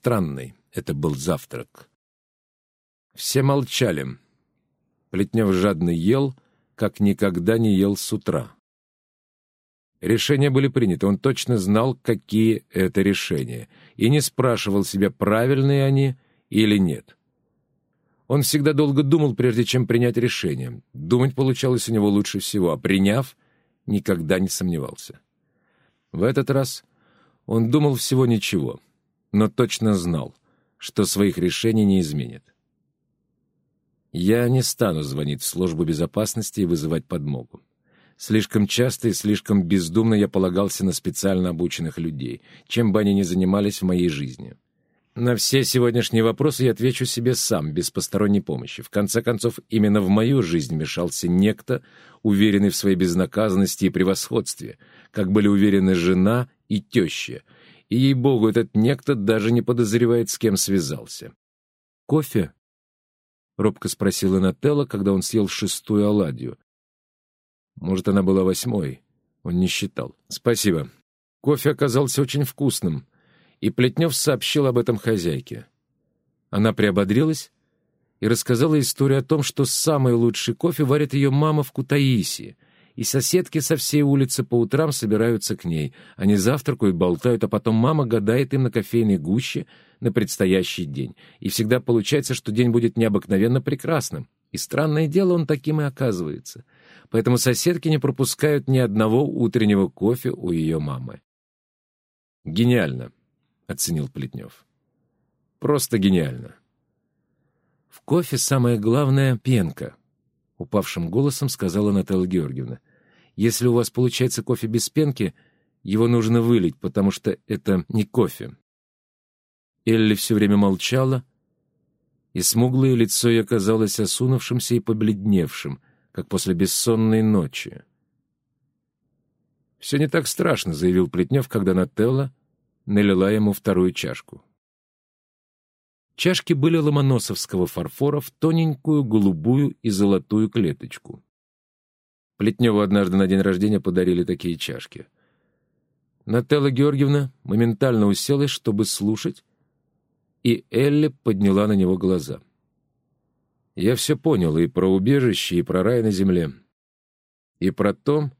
Странный это был завтрак. Все молчали. Плетнев жадно ел, как никогда не ел с утра. Решения были приняты, он точно знал, какие это решения, и не спрашивал себя, правильные они или нет. Он всегда долго думал, прежде чем принять решение. Думать получалось у него лучше всего, а приняв, никогда не сомневался. В этот раз он думал всего ничего, но точно знал, что своих решений не изменит. Я не стану звонить в службу безопасности и вызывать подмогу. Слишком часто и слишком бездумно я полагался на специально обученных людей, чем бы они ни занимались в моей жизни. На все сегодняшние вопросы я отвечу себе сам, без посторонней помощи. В конце концов, именно в мою жизнь вмешался некто, уверенный в своей безнаказанности и превосходстве, как были уверены жена и теща. И, ей-богу, этот некто даже не подозревает, с кем связался. «Кофе?» — робко спросила Нателла, когда он съел шестую оладью. Может, она была восьмой. Он не считал. «Спасибо. Кофе оказался очень вкусным» и Плетнев сообщил об этом хозяйке. Она приободрилась и рассказала историю о том, что самый лучший кофе варит ее мама в Кутаиси, и соседки со всей улицы по утрам собираются к ней. Они завтракают, болтают, а потом мама гадает им на кофейной гуще на предстоящий день. И всегда получается, что день будет необыкновенно прекрасным. И странное дело, он таким и оказывается. Поэтому соседки не пропускают ни одного утреннего кофе у ее мамы. Гениально оценил Плетнев. Просто гениально. В кофе самое главное — пенка, — упавшим голосом сказала Наталья Георгиевна. Если у вас получается кофе без пенки, его нужно вылить, потому что это не кофе. Элли все время молчала, и смуглое лицо ее казалось осунувшимся и побледневшим, как после бессонной ночи. «Все не так страшно», — заявил Плетнев, когда Нателла налила ему вторую чашку. Чашки были ломоносовского фарфора в тоненькую голубую и золотую клеточку. Плетневу однажды на день рождения подарили такие чашки. Нателла Георгиевна моментально уселась, чтобы слушать, и Элли подняла на него глаза. Я все понял и про убежище, и про рай на земле, и про то,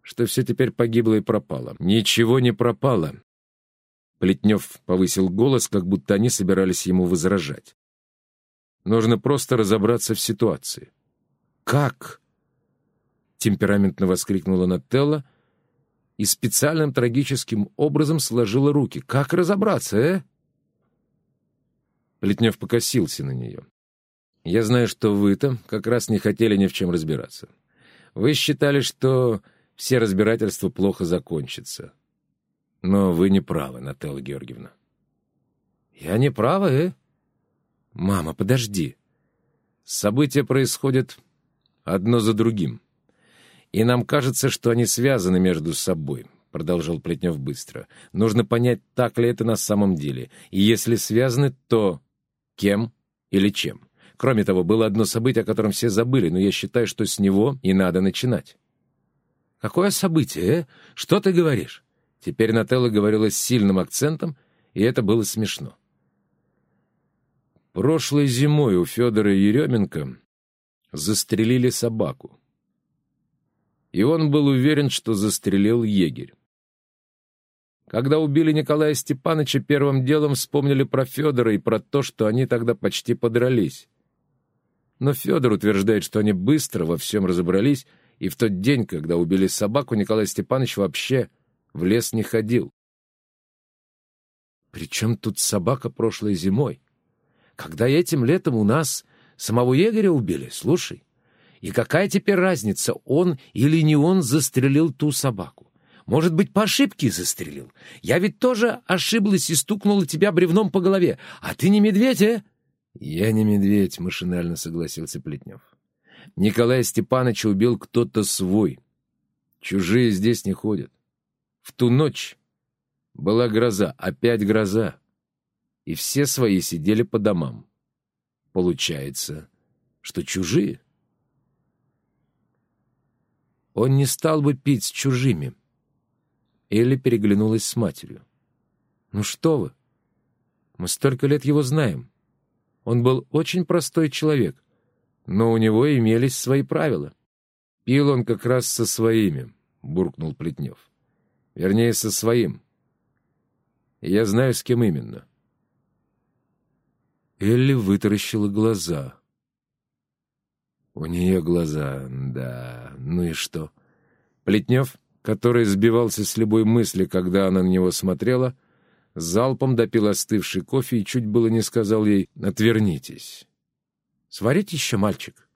что все теперь погибло и пропало. Ничего не пропало, Плетнев повысил голос, как будто они собирались ему возражать. Нужно просто разобраться в ситуации. «Как?» — темпераментно воскликнула Нателла и специальным трагическим образом сложила руки. «Как разобраться, э?» Плетнев покосился на нее. «Я знаю, что вы-то как раз не хотели ни в чем разбираться. Вы считали, что все разбирательства плохо закончатся. Но вы не правы, Нателла Георгиевна. Я не права, э? Мама, подожди. События происходят одно за другим. И нам кажется, что они связаны между собой, продолжал Плетнев быстро. Нужно понять, так ли это на самом деле. И если связаны, то кем или чем. Кроме того, было одно событие, о котором все забыли, но я считаю, что с него и надо начинать. «Какое событие, э? Что ты говоришь?» Теперь Нателла говорила с сильным акцентом, и это было смешно. Прошлой зимой у Федора Еременко застрелили собаку. И он был уверен, что застрелил егерь. Когда убили Николая Степановича, первым делом вспомнили про Федора и про то, что они тогда почти подрались. Но Федор утверждает, что они быстро во всем разобрались, и в тот день, когда убили собаку, Николай Степанович вообще в лес не ходил. Причем тут собака прошлой зимой? Когда этим летом у нас самого егеря убили, слушай. И какая теперь разница, он или не он застрелил ту собаку? Может быть, по ошибке застрелил? Я ведь тоже ошиблась и стукнула тебя бревном по голове. А ты не медведь, э? Я не медведь, машинально согласился Плетнев. Николая Степановича убил кто-то свой. Чужие здесь не ходят. В ту ночь была гроза, опять гроза, и все свои сидели по домам. Получается, что чужие. Он не стал бы пить с чужими. Элли переглянулась с матерью. «Ну что вы? Мы столько лет его знаем. Он был очень простой человек, но у него имелись свои правила. Пил он как раз со своими, — буркнул Плетнев. Вернее, со своим. И я знаю, с кем именно. Элли вытаращила глаза. У нее глаза, да, ну и что? Плетнев, который сбивался с любой мысли, когда она на него смотрела, залпом допил остывший кофе и чуть было не сказал ей «отвернитесь». «Сварить еще, мальчик?»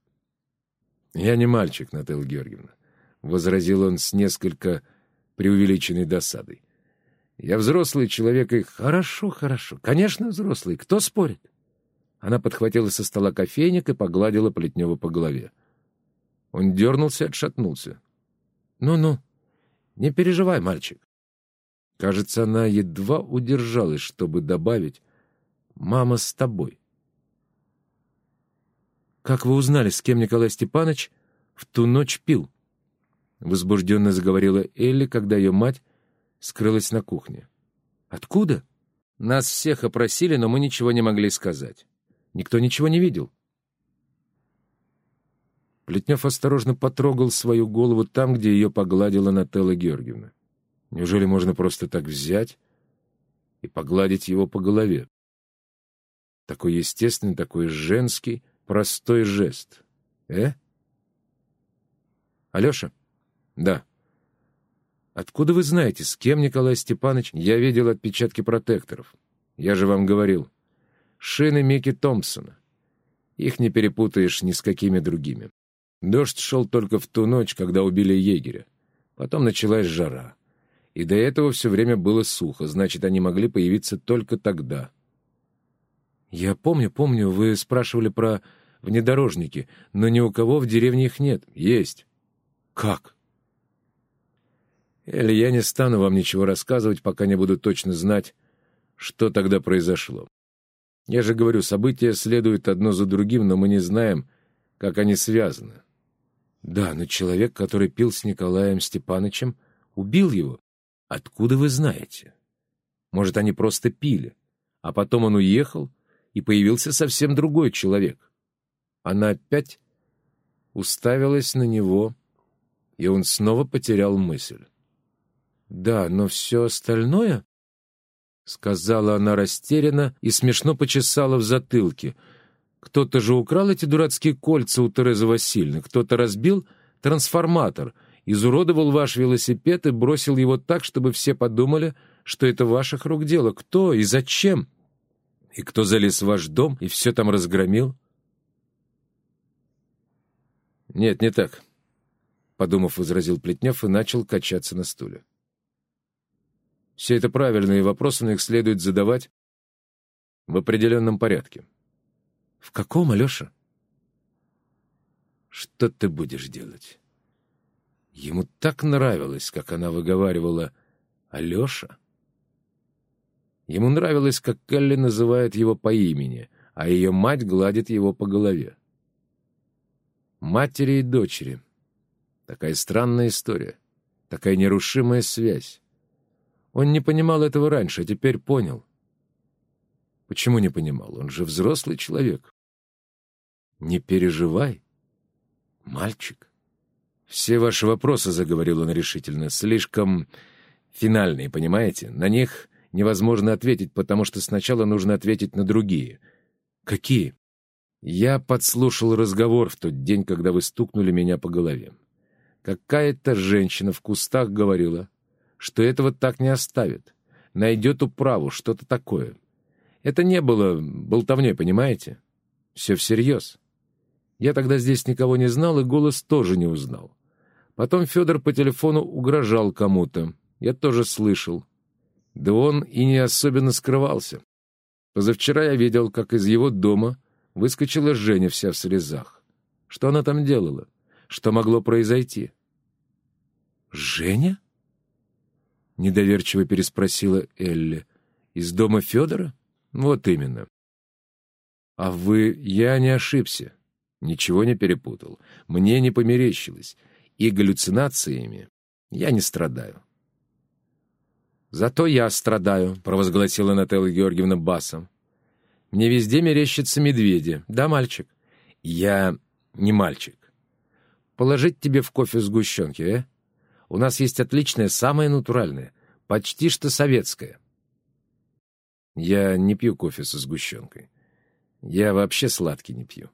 «Я не мальчик, Наталья Георгиевна», — возразил он с несколько преувеличенной досадой. «Я взрослый человек и...» «Хорошо, хорошо. Конечно, взрослый. Кто спорит?» Она подхватила со стола кофейник и погладила Плетнева по голове. Он дернулся и отшатнулся. «Ну-ну, не переживай, мальчик». Кажется, она едва удержалась, чтобы добавить «Мама с тобой». «Как вы узнали, с кем Николай Степанович в ту ночь пил?» Возбужденно заговорила Элли, когда ее мать скрылась на кухне. «Откуда?» «Нас всех опросили, но мы ничего не могли сказать. Никто ничего не видел». Плетнев осторожно потрогал свою голову там, где ее погладила Нателла Георгиевна. Неужели можно просто так взять и погладить его по голове? Такой естественный, такой женский, простой жест. Э? Алеша? Да. Откуда вы знаете, с кем Николай Степанович? Я видел отпечатки протекторов. Я же вам говорил. Шины Микки Томпсона. Их не перепутаешь ни с какими другими. Дождь шел только в ту ночь, когда убили егеря. Потом началась жара. И до этого все время было сухо, значит, они могли появиться только тогда. Я помню, помню, вы спрашивали про внедорожники, но ни у кого в деревне их нет. Есть. Как? Или я не стану вам ничего рассказывать, пока не буду точно знать, что тогда произошло. Я же говорю, события следуют одно за другим, но мы не знаем, как они связаны. Да, но человек, который пил с Николаем Степановичем, убил его. Откуда вы знаете? Может, они просто пили, а потом он уехал, и появился совсем другой человек. Она опять уставилась на него, и он снова потерял мысль. «Да, но все остальное...» — сказала она растерянно и смешно почесала в затылке. «Кто-то же украл эти дурацкие кольца у Терезы Васильевны, кто-то разбил трансформатор, изуродовал ваш велосипед и бросил его так, чтобы все подумали, что это ваших рук дело. Кто и зачем? И кто залез в ваш дом и все там разгромил?» «Нет, не так», — подумав, возразил Плетнев и начал качаться на стуле. «Все это правильные вопросы, но их следует задавать в определенном порядке». «В каком, Алеша?» «Что ты будешь делать?» Ему так нравилось, как она выговаривала «Алеша». Ему нравилось, как Келли называет его по имени, а ее мать гладит его по голове матери и дочери. Такая странная история, такая нерушимая связь. Он не понимал этого раньше, а теперь понял. Почему не понимал? Он же взрослый человек. Не переживай, мальчик. Все ваши вопросы, — заговорил он решительно, — слишком финальные, понимаете? На них невозможно ответить, потому что сначала нужно ответить на другие. Какие? Я подслушал разговор в тот день, когда вы стукнули меня по голове. Какая-то женщина в кустах говорила, что этого так не оставит. Найдет управу, что-то такое. Это не было болтовней, понимаете? Все всерьез. Я тогда здесь никого не знал и голос тоже не узнал. Потом Федор по телефону угрожал кому-то. Я тоже слышал. Да он и не особенно скрывался. Позавчера я видел, как из его дома Выскочила Женя вся в слезах. Что она там делала? Что могло произойти? «Женя?» — недоверчиво переспросила Элли. «Из дома Федора?» «Вот именно». «А вы...» «Я не ошибся. Ничего не перепутал. Мне не померещилось. И галлюцинациями я не страдаю». «Зато я страдаю», — провозгласила Нателла Георгиевна басом. Мне везде мерещатся медведи. Да, мальчик? Я не мальчик. Положить тебе в кофе сгущенки, э? У нас есть отличное, самое натуральное, почти что советское. Я не пью кофе со сгущенкой. Я вообще сладкий не пью.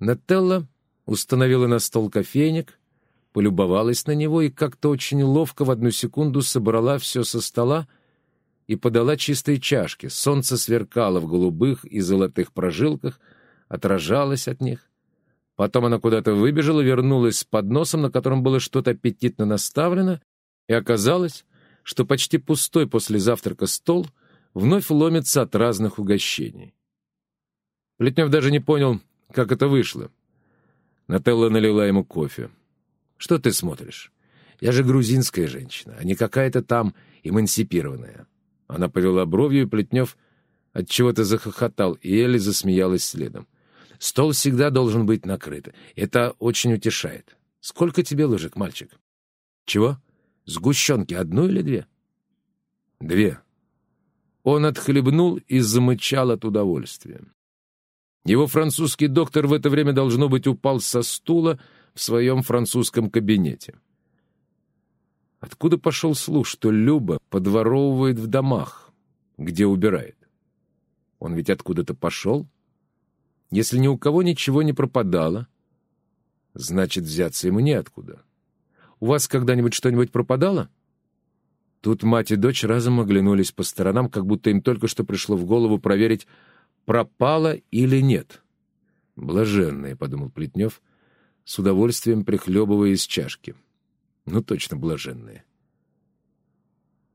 Нателла установила на стол кофейник, полюбовалась на него и как-то очень ловко в одну секунду собрала все со стола и подала чистые чашки. Солнце сверкало в голубых и золотых прожилках, отражалось от них. Потом она куда-то выбежала, вернулась с подносом, на котором было что-то аппетитно наставлено, и оказалось, что почти пустой после завтрака стол вновь ломится от разных угощений. Плетнев даже не понял, как это вышло. Нателла налила ему кофе. «Что ты смотришь? Я же грузинская женщина, а не какая-то там эмансипированная». Она повела бровью, и Плетнев отчего-то захохотал, и Элли засмеялась следом. «Стол всегда должен быть накрыт. Это очень утешает. Сколько тебе ложек, мальчик?» «Чего? Сгущенки одну или две?» «Две». Он отхлебнул и замычал от удовольствия. Его французский доктор в это время, должно быть, упал со стула в своем французском кабинете. Откуда пошел слух, что Люба подворовывает в домах, где убирает? Он ведь откуда-то пошел. Если ни у кого ничего не пропадало, значит, взяться ему неоткуда. У вас когда-нибудь что-нибудь пропадало? Тут мать и дочь разом оглянулись по сторонам, как будто им только что пришло в голову проверить, пропало или нет. «Блаженные», — подумал Плетнев, с удовольствием прихлебывая из чашки. «Ну, точно блаженные».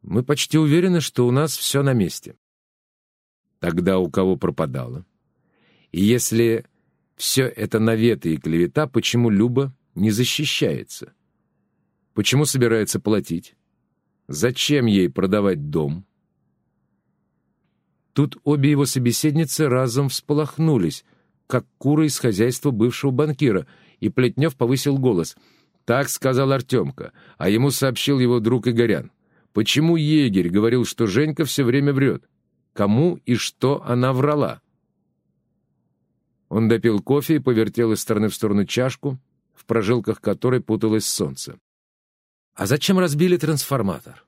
«Мы почти уверены, что у нас все на месте». «Тогда у кого пропадало?» «И если все это наветы и клевета, почему Люба не защищается? Почему собирается платить? Зачем ей продавать дом?» Тут обе его собеседницы разом всполохнулись, как куры из хозяйства бывшего банкира, и Плетнев повысил голос. «Так сказал Артемка, а ему сообщил его друг Игорян. Почему егерь говорил, что Женька все время врет? Кому и что она врала?» Он допил кофе и повертел из стороны в сторону чашку, в прожилках которой путалось солнце. «А зачем разбили трансформатор?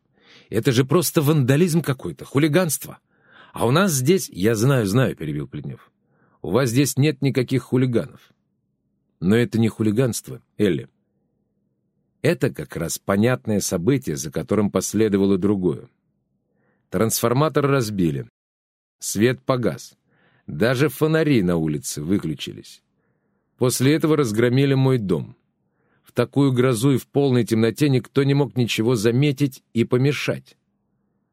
Это же просто вандализм какой-то, хулиганство!» А у нас здесь... Я знаю, знаю, перебил Плетнев. У вас здесь нет никаких хулиганов. Но это не хулиганство, Элли. Это как раз понятное событие, за которым последовало другое. Трансформатор разбили. Свет погас. Даже фонари на улице выключились. После этого разгромили мой дом. В такую грозу и в полной темноте никто не мог ничего заметить и помешать.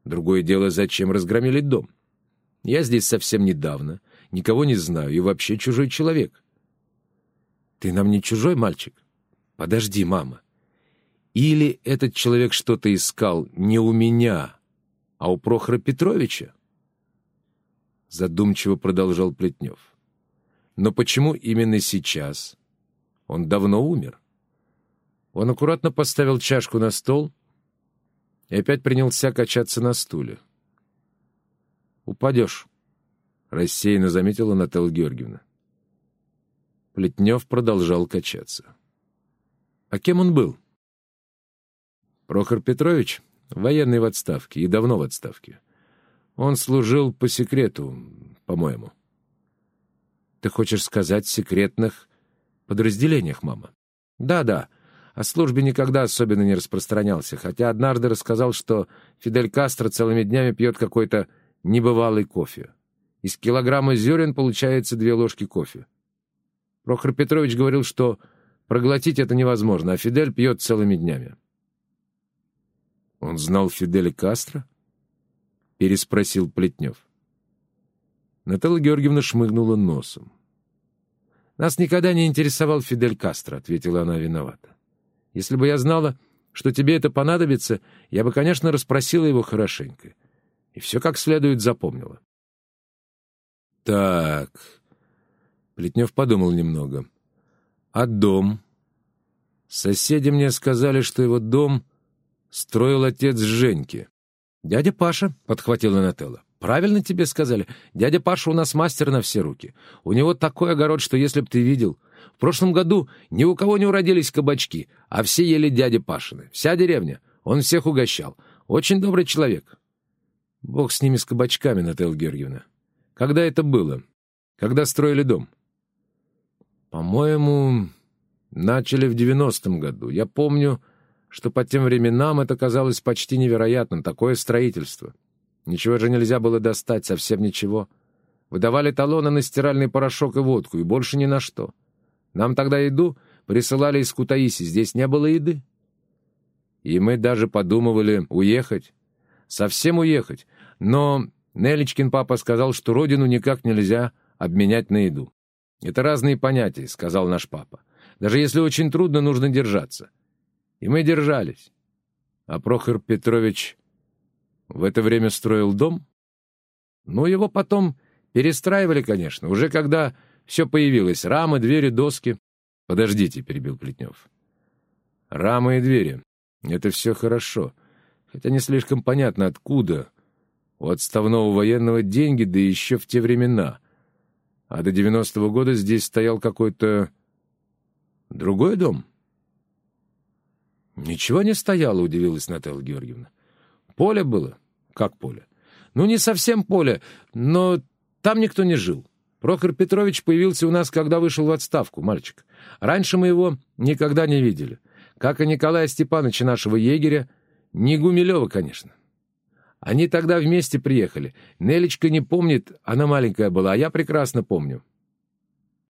Другое дело, зачем разгромили дом. Я здесь совсем недавно, никого не знаю и вообще чужой человек. Ты нам не чужой, мальчик? Подожди, мама. Или этот человек что-то искал не у меня, а у Прохора Петровича? Задумчиво продолжал Плетнев. Но почему именно сейчас? Он давно умер. Он аккуратно поставил чашку на стол и опять принялся качаться на стуле. Упадешь, — рассеянно заметила Наталья Георгиевна. Плетнев продолжал качаться. А кем он был? Прохор Петрович, военный в отставке и давно в отставке. Он служил по секрету, по-моему. Ты хочешь сказать секретных подразделениях, мама? Да-да, о службе никогда особенно не распространялся, хотя однажды рассказал, что Фидель Кастро целыми днями пьет какой-то небывалый кофе. Из килограмма зерен получается две ложки кофе. Прохор Петрович говорил, что проглотить это невозможно, а Фидель пьет целыми днями. «Он знал Фиделя Кастро?» — переспросил Плетнев. Наталья Георгиевна шмыгнула носом. «Нас никогда не интересовал Фидель Кастро», — ответила она виновата. «Если бы я знала, что тебе это понадобится, я бы, конечно, расспросила его хорошенько и все как следует запомнила. Так, Плетнев подумал немного. А дом? Соседи мне сказали, что его дом строил отец Женьки. «Дядя Паша», — подхватила Нателла. Правильно тебе сказали. Дядя Паша у нас мастер на все руки. У него такой огород, что если б ты видел... В прошлом году ни у кого не уродились кабачки, а все ели дяди Пашины. Вся деревня. Он всех угощал. Очень добрый человек. Бог с ними, с кабачками, Наталья Георгиевна. Когда это было? Когда строили дом? По-моему, начали в девяностом году. Я помню, что по тем временам это казалось почти невероятным, такое строительство. Ничего же нельзя было достать, совсем ничего. Выдавали талоны на стиральный порошок и водку, и больше ни на что. Нам тогда еду присылали из Кутаиси, здесь не было еды. И мы даже подумывали уехать, совсем уехать. Но Нелечкин папа сказал, что родину никак нельзя обменять на еду. «Это разные понятия», — сказал наш папа. «Даже если очень трудно, нужно держаться». И мы держались. А Прохор Петрович в это время строил дом? Ну, его потом перестраивали, конечно, уже когда все появилось. Рамы, двери, доски. Подождите, перебил Плетнев. Рамы и двери. Это все хорошо. Хотя не слишком понятно, откуда. У отставного военного деньги, да еще в те времена. А до девяностого года здесь стоял какой-то... другой дом? Ничего не стояло, удивилась Наталья Георгиевна. Поле было? Как поле? Ну, не совсем поле, но там никто не жил. Прохор Петрович появился у нас, когда вышел в отставку, мальчик. Раньше мы его никогда не видели. Как и Николая Степановича, нашего егеря, не Гумилева, конечно. Они тогда вместе приехали. Нелечка не помнит, она маленькая была, а я прекрасно помню.